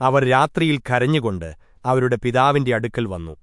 അവർ രാത്രിയിൽ കരഞ്ഞുകൊണ്ട് അവരുടെ പിതാവിന്റെ അടുക്കൽ വന്നു.